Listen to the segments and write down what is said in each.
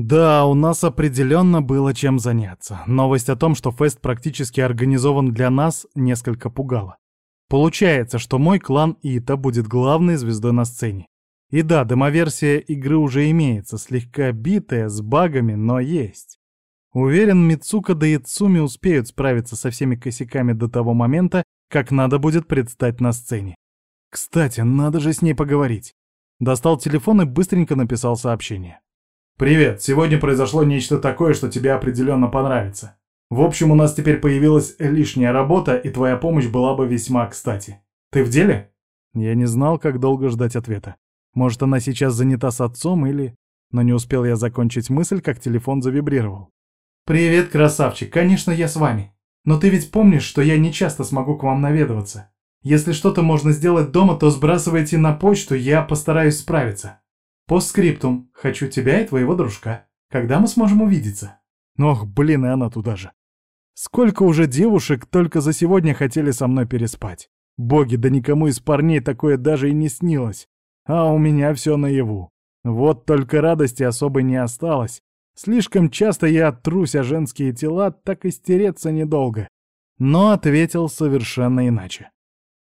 Да, у нас определенно было чем заняться. Новость о том, что фест практически организован для нас, несколько пугала. Получается, что мой клан Ита будет главной звездой на сцене. И да, демоверсия игры уже имеется, слегка битая, с багами, но есть. Уверен, Мицука да Ицуми успеют справиться со всеми косяками до того момента, как надо будет предстать на сцене. Кстати, надо же с ней поговорить. Достал телефон и быстренько написал сообщение. «Привет, сегодня произошло нечто такое, что тебе определенно понравится. В общем, у нас теперь появилась лишняя работа, и твоя помощь была бы весьма кстати. Ты в деле?» Я не знал, как долго ждать ответа. Может, она сейчас занята с отцом или... Но не успел я закончить мысль, как телефон завибрировал. «Привет, красавчик, конечно, я с вами. Но ты ведь помнишь, что я не часто смогу к вам наведываться. Если что-то можно сделать дома, то сбрасывайте на почту, я постараюсь справиться. Постскриптум. Хочу тебя и твоего дружка. Когда мы сможем увидеться?» Ох, блин, и она туда же. Сколько уже девушек только за сегодня хотели со мной переспать. Боги, да никому из парней такое даже и не снилось. А у меня все наяву. Вот только радости особо не осталось, Слишком часто я трусь о женские тела, так и стереться недолго. Но ответил совершенно иначе.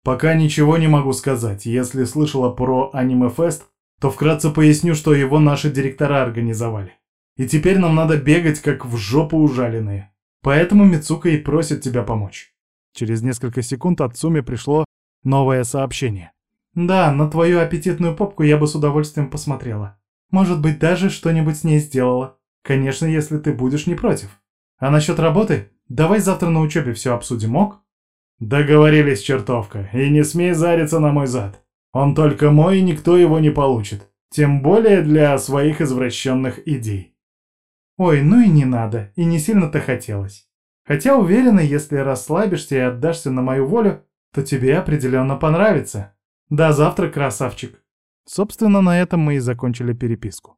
Пока ничего не могу сказать. Если слышала про аниме-фест, то вкратце поясню, что его наши директора организовали. И теперь нам надо бегать, как в жопу ужаленные. Поэтому Мицука и просит тебя помочь. Через несколько секунд от Суми пришло новое сообщение. Да, на твою аппетитную попку я бы с удовольствием посмотрела. Может быть, даже что-нибудь с ней сделала. Конечно, если ты будешь не против. А насчет работы? Давай завтра на учебе все обсудим, ок? Договорились, чертовка, и не смей зариться на мой зад. Он только мой, и никто его не получит. Тем более для своих извращенных идей. Ой, ну и не надо, и не сильно-то хотелось. Хотя уверена, если расслабишься и отдашься на мою волю, то тебе определенно понравится. До завтра, красавчик. Собственно, на этом мы и закончили переписку.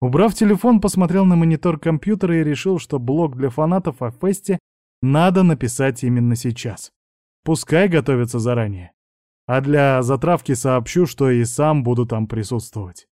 Убрав телефон, посмотрел на монитор компьютера и решил, что блог для фанатов о фесте надо написать именно сейчас. Пускай готовятся заранее. А для затравки сообщу, что и сам буду там присутствовать.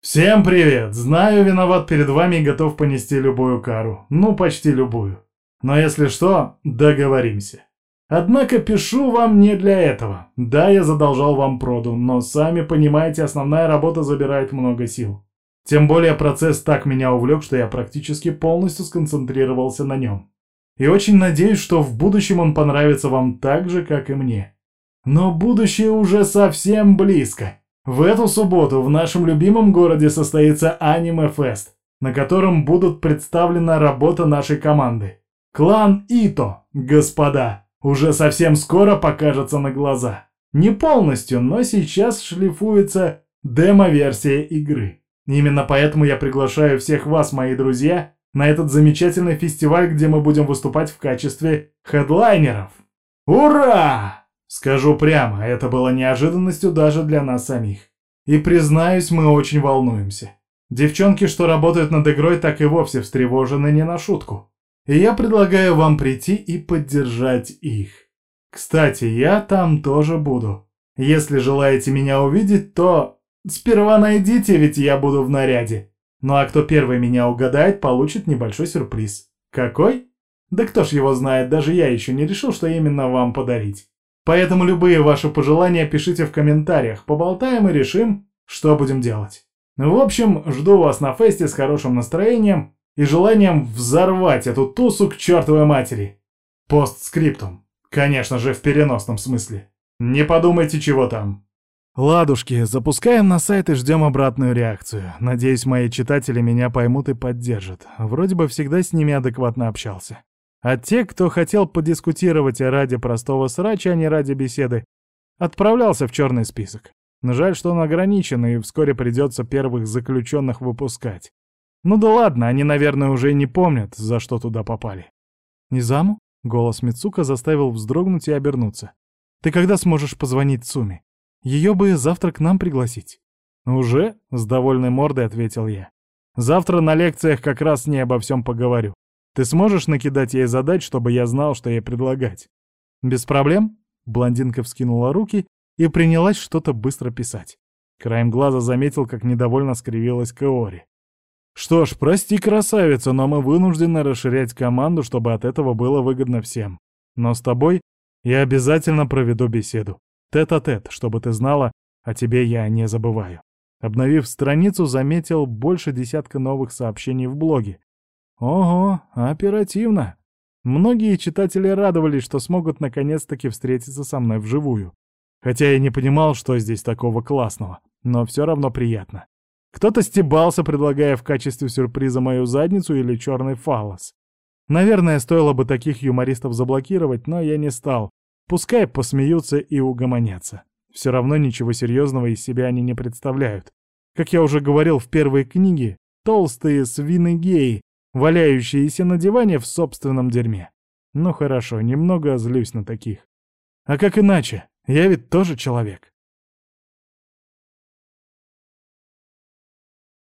Всем привет! Знаю, виноват перед вами и готов понести любую кару. Ну, почти любую. Но если что, договоримся. Однако пишу вам не для этого. Да, я задолжал вам проду, но сами понимаете, основная работа забирает много сил. Тем более процесс так меня увлек, что я практически полностью сконцентрировался на нем. И очень надеюсь, что в будущем он понравится вам так же, как и мне. Но будущее уже совсем близко. В эту субботу в нашем любимом городе состоится аниме-фест, на котором будут представлена работа нашей команды. Клан Ито, господа, уже совсем скоро покажется на глаза. Не полностью, но сейчас шлифуется демо-версия игры. Именно поэтому я приглашаю всех вас, мои друзья, на этот замечательный фестиваль, где мы будем выступать в качестве хедлайнеров. Ура! Скажу прямо, это было неожиданностью даже для нас самих. И признаюсь, мы очень волнуемся. Девчонки, что работают над игрой, так и вовсе встревожены не на шутку. И я предлагаю вам прийти и поддержать их. Кстати, я там тоже буду. Если желаете меня увидеть, то Сперва найдите, ведь я буду в наряде. Ну а кто первый меня угадает, получит небольшой сюрприз. Какой? Да кто ж его знает, даже я еще не решил, что именно вам подарить. Поэтому любые ваши пожелания пишите в комментариях, поболтаем и решим, что будем делать. В общем, жду вас на фесте с хорошим настроением и желанием взорвать эту тусу к чертовой матери. Постскриптум. Конечно же, в переносном смысле. Не подумайте, чего там. Ладушки, запускаем на сайт и ждем обратную реакцию. Надеюсь, мои читатели меня поймут и поддержат. Вроде бы всегда с ними адекватно общался. А те, кто хотел подискутировать ради простого срача, а не ради беседы, отправлялся в черный список. Жаль, что он ограничен, и вскоре придется первых заключенных выпускать. Ну да ладно, они, наверное, уже не помнят, за что туда попали. «Низаму?» — голос Мицука заставил вздрогнуть и обернуться. «Ты когда сможешь позвонить Цуми?» Ее бы завтра к нам пригласить». «Уже?» — с довольной мордой ответил я. «Завтра на лекциях как раз с ней обо всем поговорю. Ты сможешь накидать ей задач, чтобы я знал, что ей предлагать?» «Без проблем?» — блондинка вскинула руки и принялась что-то быстро писать. Краем глаза заметил, как недовольно скривилась Каори. Что ж, прости, красавица, но мы вынуждены расширять команду, чтобы от этого было выгодно всем. Но с тобой я обязательно проведу беседу. Тет-а-тет, -тет, чтобы ты знала, о тебе я не забываю. Обновив страницу, заметил больше десятка новых сообщений в блоге. Ого, оперативно. Многие читатели радовались, что смогут наконец-таки встретиться со мной вживую. Хотя я не понимал, что здесь такого классного, но все равно приятно. Кто-то стебался, предлагая в качестве сюрприза мою задницу или черный фалос. Наверное, стоило бы таких юмористов заблокировать, но я не стал. Пускай посмеются и угомонятся. Все равно ничего серьезного из себя они не представляют. Как я уже говорил в первой книге, толстые свины-геи, валяющиеся на диване в собственном дерьме. Ну хорошо, немного злюсь на таких. А как иначе? Я ведь тоже человек.